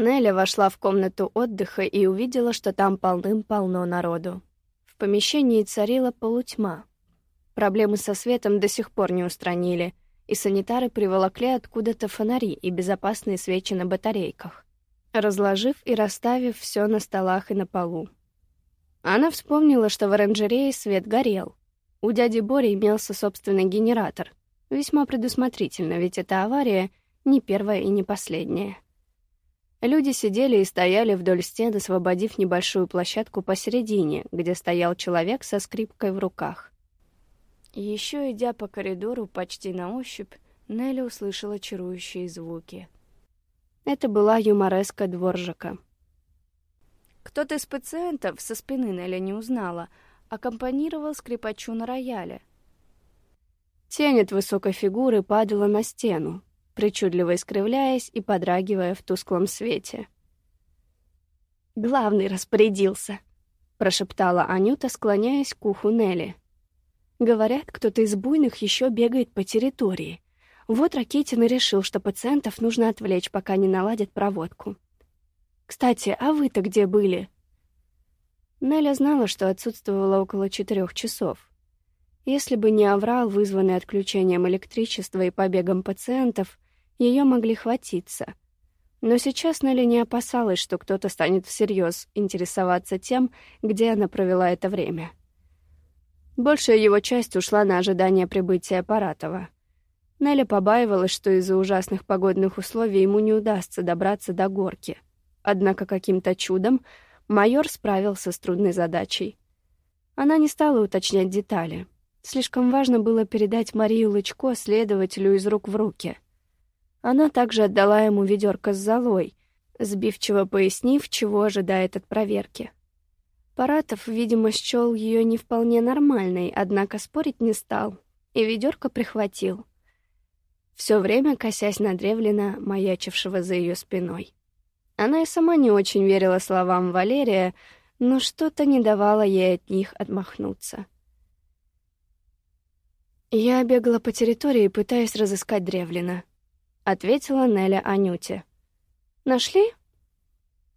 Неля вошла в комнату отдыха и увидела, что там полным-полно народу. В помещении царила полутьма. Проблемы со светом до сих пор не устранили, и санитары приволокли откуда-то фонари и безопасные свечи на батарейках, разложив и расставив все на столах и на полу. Она вспомнила, что в оранжерее свет горел. У дяди Бори имелся собственный генератор. Весьма предусмотрительно, ведь эта авария не первая и не последняя. Люди сидели и стояли вдоль стен, освободив небольшую площадку посередине, где стоял человек со скрипкой в руках. Еще идя по коридору почти на ощупь, Нелли услышала чарующие звуки. Это была юмореска Дворжака. Кто-то из пациентов со спины Нелли не узнала, аккомпанировал скрипачу на рояле. Тень от высокой фигуры падала на стену, причудливо искривляясь и подрагивая в тусклом свете. «Главный распорядился», — прошептала Анюта, склоняясь к уху Нелли. «Говорят, кто-то из буйных еще бегает по территории. Вот Ракетин и решил, что пациентов нужно отвлечь, пока не наладят проводку. Кстати, а вы-то где были?» Неля знала, что отсутствовала около четырех часов. Если бы не аврал, вызванный отключением электричества и побегом пациентов, ее могли хватиться. Но сейчас Нелли не опасалась, что кто-то станет всерьез интересоваться тем, где она провела это время. Большая его часть ушла на ожидание прибытия Паратова. Нелли побаивалась, что из-за ужасных погодных условий ему не удастся добраться до горки. Однако каким-то чудом майор справился с трудной задачей. Она не стала уточнять детали. Слишком важно было передать Марию Лычко следователю из рук в руки — она также отдала ему ведерко с золой, сбивчиво пояснив, чего ожидает от проверки. Паратов, видимо, счел ее не вполне нормальной, однако спорить не стал и ведерко прихватил. Все время косясь на Древлина, маячившего за ее спиной. Она и сама не очень верила словам Валерия, но что-то не давало ей от них отмахнуться. Я бегала по территории, пытаясь разыскать Древлина ответила Неля Анюте. Нашли?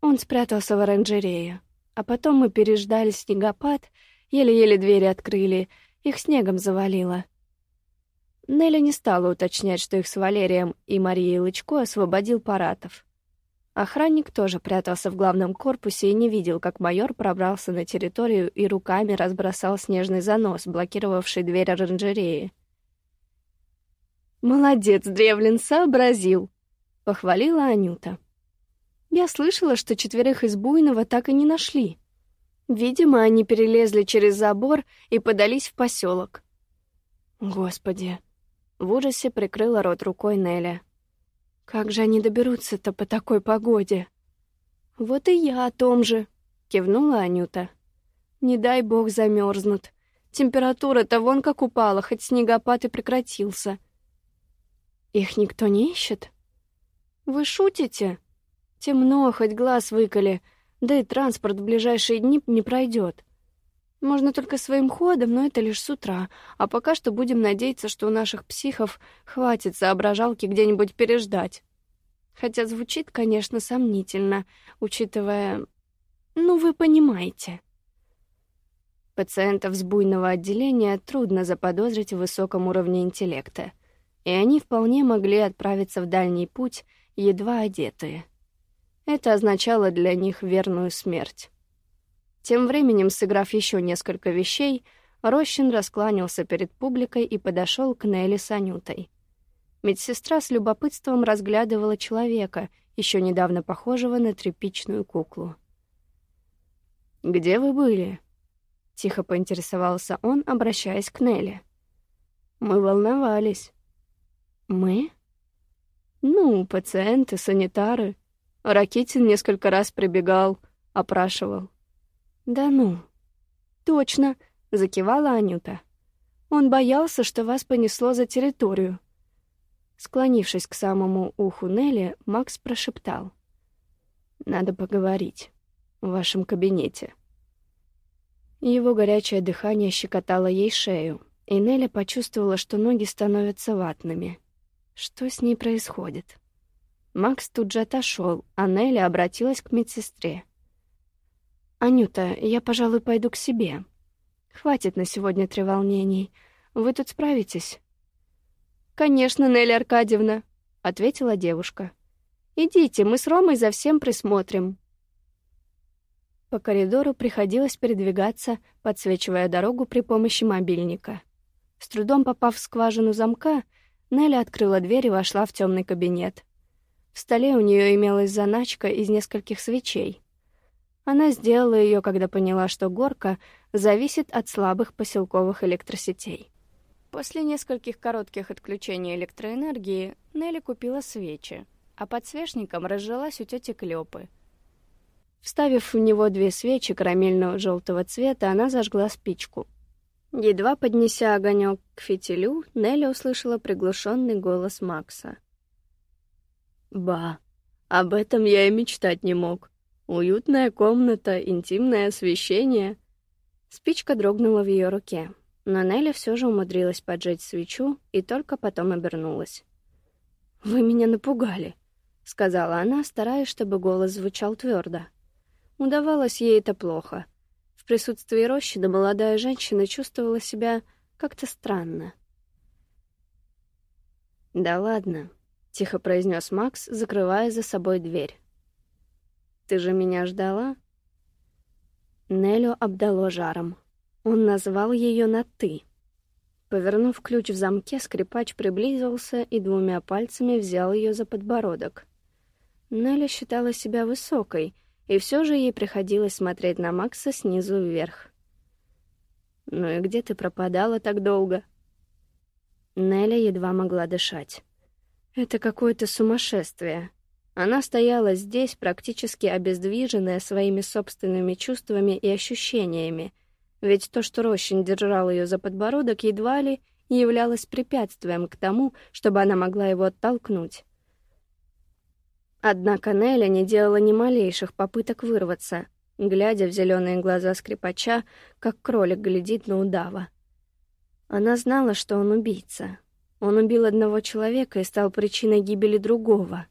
Он спрятался в оранжерее. А потом мы переждали снегопад, еле-еле двери открыли, их снегом завалило. Неля не стала уточнять, что их с Валерием и Марией Лычко освободил Паратов. Охранник тоже прятался в главном корпусе и не видел, как майор пробрался на территорию и руками разбросал снежный занос, блокировавший дверь оранжереи. «Молодец, Древлин, сообразил!» — похвалила Анюта. «Я слышала, что четверых из Буйного так и не нашли. Видимо, они перелезли через забор и подались в поселок. «Господи!» — в ужасе прикрыла рот рукой Неля. «Как же они доберутся-то по такой погоде?» «Вот и я о том же!» — кивнула Анюта. «Не дай бог замерзнут. Температура-то вон как упала, хоть снегопад и прекратился». Их никто не ищет? Вы шутите? Темно, хоть глаз выколи, да и транспорт в ближайшие дни не пройдет. Можно только своим ходом, но это лишь с утра. А пока что будем надеяться, что у наших психов хватит соображалки где-нибудь переждать. Хотя звучит, конечно, сомнительно, учитывая... Ну, вы понимаете. Пациентов с буйного отделения трудно заподозрить в высоком уровне интеллекта — и они вполне могли отправиться в дальний путь, едва одетые. Это означало для них верную смерть. Тем временем, сыграв еще несколько вещей, Рощин раскланялся перед публикой и подошел к Нелли с Анютой. Медсестра с любопытством разглядывала человека, еще недавно похожего на тряпичную куклу. «Где вы были?» — тихо поинтересовался он, обращаясь к Нелли. «Мы волновались». Мы? Ну, пациенты, санитары. Ракитин несколько раз прибегал, опрашивал. Да ну. Точно, закивала Анюта. Он боялся, что вас понесло за территорию. Склонившись к самому уху Нелли, Макс прошептал: "Надо поговорить в вашем кабинете". Его горячее дыхание щекотало ей шею, и Нелли почувствовала, что ноги становятся ватными. Что с ней происходит? Макс тут же отошел, а Нелли обратилась к медсестре. «Анюта, я, пожалуй, пойду к себе. Хватит на сегодня треволнений. Вы тут справитесь?» «Конечно, Нелли Аркадьевна», — ответила девушка. «Идите, мы с Ромой за всем присмотрим». По коридору приходилось передвигаться, подсвечивая дорогу при помощи мобильника. С трудом попав в скважину замка, Нелли открыла дверь и вошла в темный кабинет. В столе у нее имелась заначка из нескольких свечей. Она сделала ее, когда поняла, что горка зависит от слабых поселковых электросетей. После нескольких коротких отключений электроэнергии Нелли купила свечи, а подсвечником разжилась у тети Клёпы. Вставив в него две свечи карамельного желтого цвета, она зажгла спичку. Едва поднеся огонек к фитилю, Нелли услышала приглушенный голос Макса. «Ба, об этом я и мечтать не мог. Уютная комната, интимное освещение». Спичка дрогнула в ее руке. Но Нелли все же умудрилась поджечь свечу и только потом обернулась. «Вы меня напугали», — сказала она, стараясь, чтобы голос звучал твердо. Удавалось ей это плохо. В присутствии Рощина молодая женщина чувствовала себя как-то странно. «Да ладно», — тихо произнес Макс, закрывая за собой дверь. «Ты же меня ждала?» Нелю обдало жаром. Он назвал ее на «ты». Повернув ключ в замке, скрипач приблизился и двумя пальцами взял ее за подбородок. Нелли считала себя высокой, и все же ей приходилось смотреть на Макса снизу вверх. «Ну и где ты пропадала так долго?» Нелли едва могла дышать. «Это какое-то сумасшествие», она стояла здесь, практически обездвиженная своими собственными чувствами и ощущениями, ведь то, что Рощин держал ее за подбородок, едва ли являлось препятствием к тому, чтобы она могла его оттолкнуть. Однако Неля не делала ни малейших попыток вырваться, глядя в зеленые глаза скрипача, как кролик глядит на удава. Она знала, что он убийца. Он убил одного человека и стал причиной гибели другого.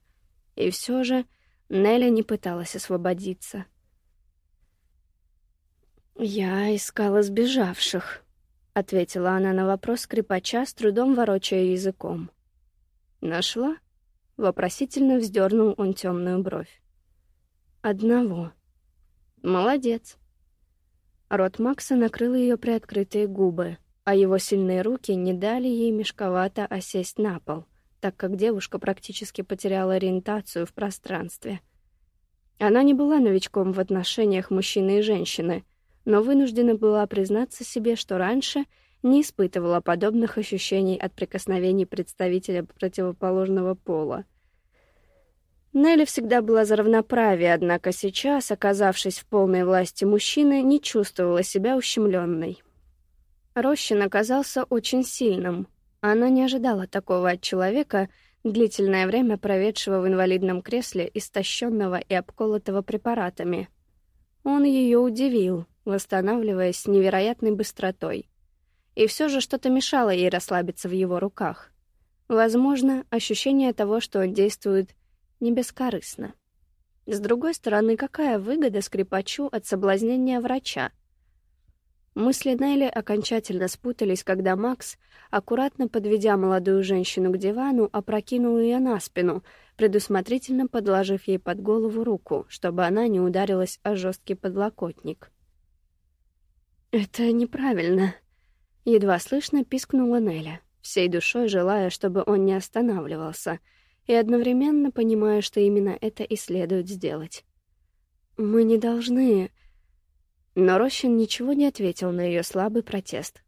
И все же Неля не пыталась освободиться. «Я искала сбежавших», — ответила она на вопрос скрипача, с трудом ворочая языком. «Нашла?» — вопросительно вздернул он темную бровь. «Одного». «Молодец». Рот Макса накрыл ее приоткрытые губы, а его сильные руки не дали ей мешковато осесть на пол, так как девушка практически потеряла ориентацию в пространстве. Она не была новичком в отношениях мужчины и женщины — но вынуждена была признаться себе, что раньше не испытывала подобных ощущений от прикосновений представителя противоположного пола. Нелли всегда была за равноправие, однако сейчас, оказавшись в полной власти мужчины, не чувствовала себя ущемленной. Рощин оказался очень сильным. Она не ожидала такого от человека, длительное время проведшего в инвалидном кресле, истощенного и обколотого препаратами. Он ее удивил, восстанавливаясь с невероятной быстротой. И все же что-то мешало ей расслабиться в его руках. Возможно, ощущение того, что он действует не бескорыстно. С другой стороны, какая выгода скрипачу от соблазнения врача? Мысли Нелли окончательно спутались, когда Макс, аккуратно подведя молодую женщину к дивану, опрокинул ее на спину, предусмотрительно подложив ей под голову руку, чтобы она не ударилась о жесткий подлокотник. «Это неправильно», — едва слышно пискнула Неля, всей душой желая, чтобы он не останавливался, и одновременно понимая, что именно это и следует сделать. «Мы не должны...» Но Рощин ничего не ответил на ее слабый протест.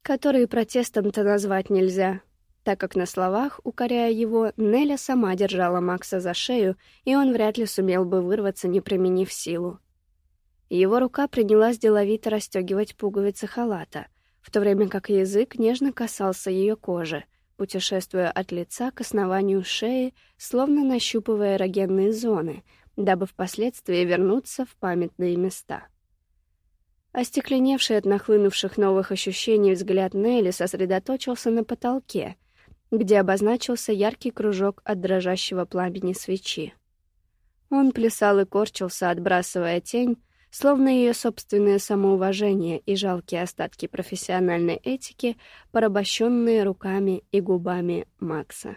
Который протестом-то назвать нельзя, так как на словах, укоряя его, Неля сама держала Макса за шею, и он вряд ли сумел бы вырваться, не применив силу. Его рука принялась деловито расстегивать пуговицы халата, в то время как язык нежно касался ее кожи, путешествуя от лица к основанию шеи, словно нащупывая эрогенные зоны, дабы впоследствии вернуться в памятные места. Остекленевший от нахлынувших новых ощущений взгляд Нелли сосредоточился на потолке, где обозначился яркий кружок от дрожащего пламени свечи. Он плясал и корчился, отбрасывая тень, словно ее собственное самоуважение и жалкие остатки профессиональной этики, порабощенные руками и губами Макса.